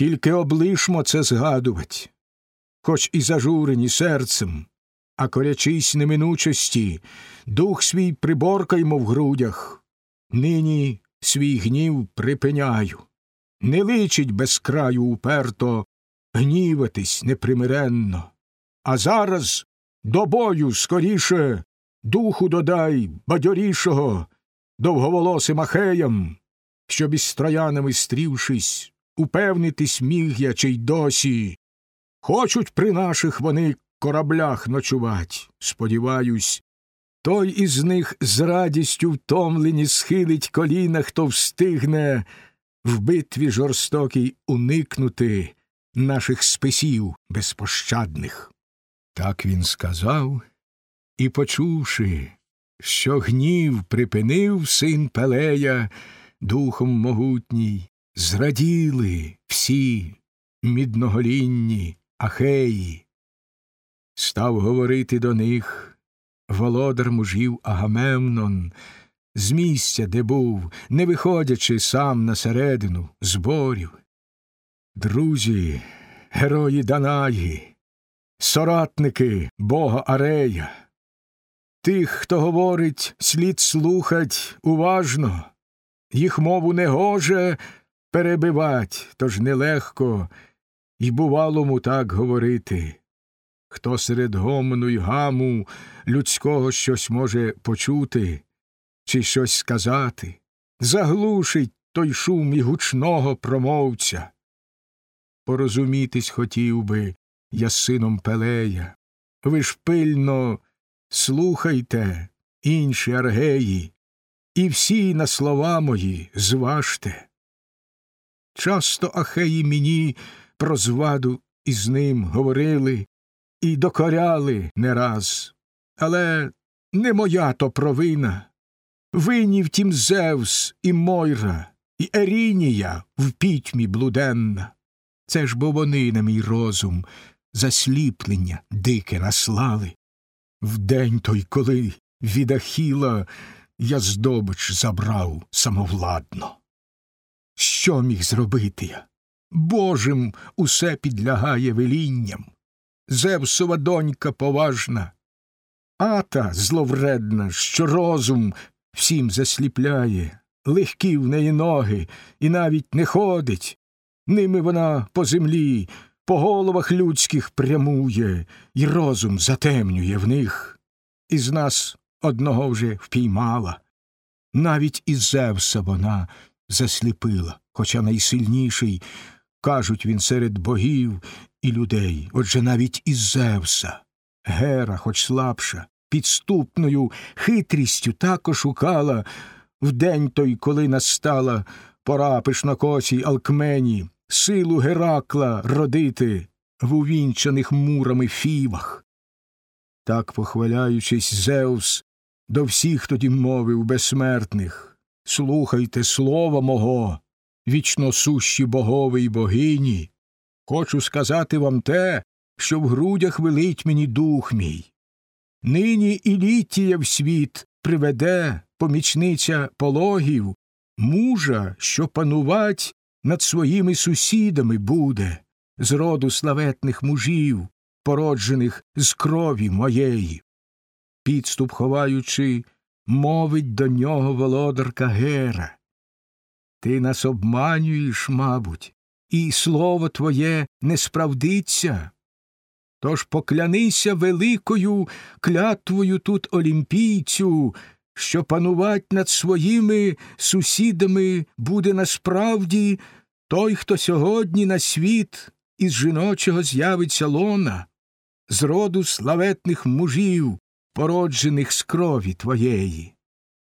Тільки облишмо це згадувать, хоч і зажурені серцем, а корячись неминучості, дух свій приборкаймо в грудях, нині свій гнів припиняю. Не личить без краю уперто гніватись непримиренно, а зараз до бою скоріше духу додай бадьорішого, довговолосим ахеям, щоб із троянами стрівшись, упевнитись міг я чи й досі. Хочуть при наших вони кораблях ночувать, сподіваюсь, той із них з радістю втомлені схилить коліна, хто встигне в битві жорстокій уникнути наших списів безпощадних. Так він сказав, і, почувши, що гнів припинив син Пелея духом могутній, зраділи всі мідноголінні ахеї. Став говорити до них володар мужів Агамемнон, з місця, де був, не виходячи сам на середину зборів. Друзі, герої Данаї, соратники бога Арея, тих, хто говорить, слід слухать уважно, їх мову не гоже перебивать, тож нелегко і бувалому так говорити. Хто серед гомону й гаму людського щось може почути чи щось сказати, заглушить той шум і гучного промовця. Порозумітись хотів би я з сином Пелея. Ви ж пильно слухайте, інші аргеї, і всі на слова мої зважте. Часто ахеї мені про зваду із ним говорили і докоряли не раз, але не моя то провина. Винні втім Зевс і Мойра, і Ерінія в пітьмі блуденна. Це ж бо вони на мій розум засліплення дике наслали. В день той, коли від Ахіла я здобич забрав самовладно. Що міг зробити я? Божим усе підлягає велінням. Зевсова донька поважна, ата зловредна, що розум всім засліпляє, легкі в неї ноги, і навіть не ходить. Ними вона по землі, по головах людських прямує, і розум затемнює в них. Із нас одного вже впіймала. Навіть і Зевса вона засліпила, хоча найсильніший, кажуть він серед богів і людей, отже навіть із Зевса. Гера, хоч слабша, підступною хитрістю також шукала в день той, коли настала пора пишнокосій Алкмені, силу Геракла родити в увінчаних мурами фівах. Так, похваляючись, Зевс до всіх тоді мовив безсмертних Слухайте слова мого, вічно сущі богові й богині. Хочу сказати вам те, що в грудях велить мені дух мій. Нині і літія в світ приведе помічниця пологів, мужа, що панувать над своїми сусідами буде, з роду славетних мужів, породжених з крові моєї. Підступ ховаючи, мовить до нього володарка Гера. Ти нас обманюєш, мабуть, і слово твоє не справдиться. Тож поклянися великою клятвою тут олімпійцю, що панувать над своїми сусідами буде насправді той, хто сьогодні на світ із жіночого з'явиться лона, з роду славетних мужів, породжених з крові твоєї.